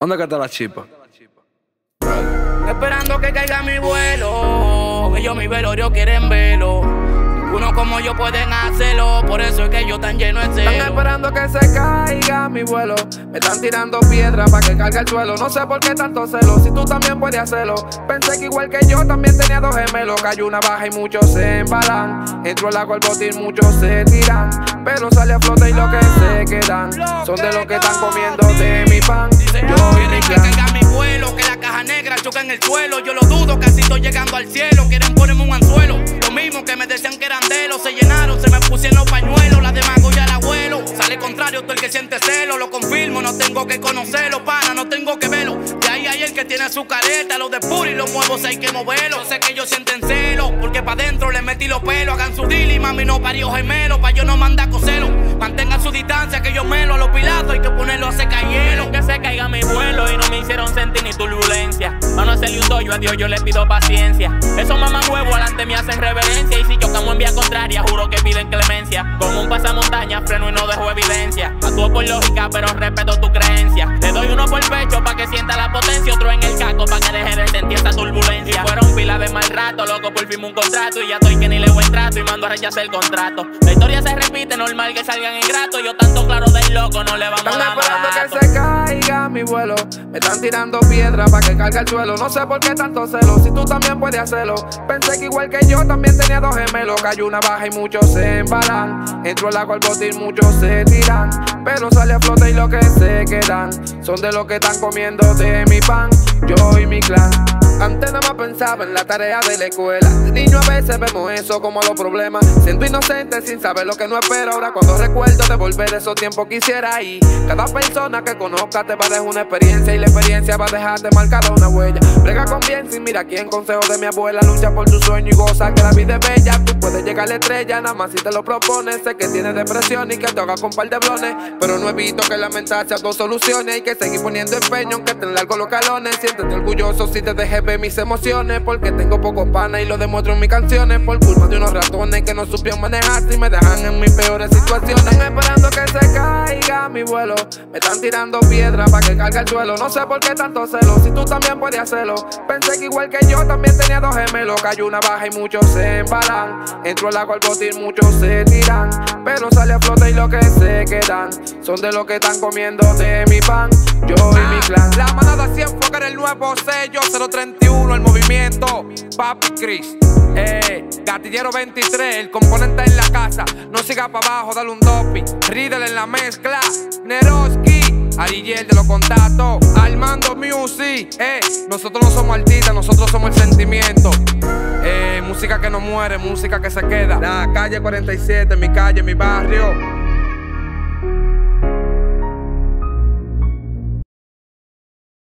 ¿Dónde está la chipa? Esperando que caiga mi vuelo. Ellos mi velorio quieren verlo. Uno como yo pueden hacerlo, por eso es que yo tan lleno de celo. Están esperando que se caiga mi vuelo. Me están tirando piedras para que cargue el suelo. No sé por qué tanto celo, si tú también puedes hacerlo. Pensé que igual que yo también tenía dos gemelos. Cayó una baja y muchos se embalan. Entró el agua al botín, muchos se tiran. Pero sale a flote y lo que se quedan son de los que están comiendo de mi pan. Yo quieren que caiga mi vuelo, que la caja negra choque en el suelo. Yo lo dudo, casi estoy llegando al cielo. Que me decían que eran de los, se llenaron, se me pusieron los pañuelos. La demagogia al abuelo. Sale contrario, tú el que siente celo. Lo confirmo, no tengo que conocerlo, pana, no tengo que verlo. De ahí hay el que tiene su careta, los de puri, los nuevos hay que moverlo. Sé que ellos sienten celo, porque pa' dentro les metí los pelos. Hagan su deal y mami no parió gemelo, pa' yo no manda coselo. Mantengan su distancia, que yo melo a los pilatos, hay que ponerlo a secar hielo. No hacerle un doyo a Dios, yo le pido paciencia. Esos mamá huevo adelante me hacen reverencia. Y si chocamos en vía contraria, juro que piden clemencia. Como un pasamontaña, freno y no dejo evidencia. Actúo por lógica, pero respeto tu creencia. Le doy uno por pecho para que sienta la potencia, otro en el caco para que deje de sentir esta turbulencia. Fueron pila de mal rato, loco por firmar un contrato. Y ya estoy que ni le buen trato y mando a rechazar el contrato. La historia se normal que salgan ingratos. Yo tanto claro del loco, no le vamos a Están dar esperando barato. que se caiga mi vuelo. Me están tirando piedras para que cargue el suelo. No sé por qué tanto celo, si tú también puedes hacerlo. Pensé que igual que yo también tenía dos gemelos. Cayó una baja y muchos se embalan. Entró el agua al botín, muchos se tiran. Pero sale a flote y lo que se quedan son de los que están comiendo de mi pan. Yo y mi clan. Antes nada más pensaba en la tarea de la escuela. Niño a veces vemos eso como los problemas. Siento inocente sin saber lo que no espero. Ahora cuando recuerdo de volver esos tiempos quisiera ir. Cada persona que conozca te va a dejar una experiencia y la experiencia va a dejarte marcada una huella. Brega con bien sin mira quién consejo de mi abuela. Lucha por tu sueño y goza que la vida es bella. Tú puedes llegar a la estrella nada más si te lo propones. Sé que tienes depresión y que te hagas con par de blones. Pero no evito que lamentarse a dos soluciones. Hay que seguir poniendo empeño aunque te largo los calones. Siéntete orgulloso si te dejé mis emociones. Porque tengo pocos panas y lo demuestro en mis canciones. Por culpa de unos ratones que no supieron manejarse y me dejan en mis peores situaciones. Están esperando que se caiga mi vuelo. Me están tirando piedras para que cargue el suelo. No sé por qué tanto celo, si tú también puedes hacerlo. Pensé que igual que yo también tenía dos gemelos. Cayó una baja y muchos se embalan. Entró el agua al botín, muchos se tiran. Pero sale a flote y lo que se quedan son de los que están comiendo de mi pan. Yo y mi clan. La manada 100 fue que era el nuevo sello 031, el movimiento Papi Chris. Eh, gatillero 23, el componente en la casa. No siga para abajo, dale un dopi. Riddle en la mezcla. Neroski, Ariel de los contactos. Armando Music. Eh, nosotros no somos artistas, nosotros somos el sentimiento. Eh, música que no muere, música que se queda. La calle 47, mi calle, mi barrio.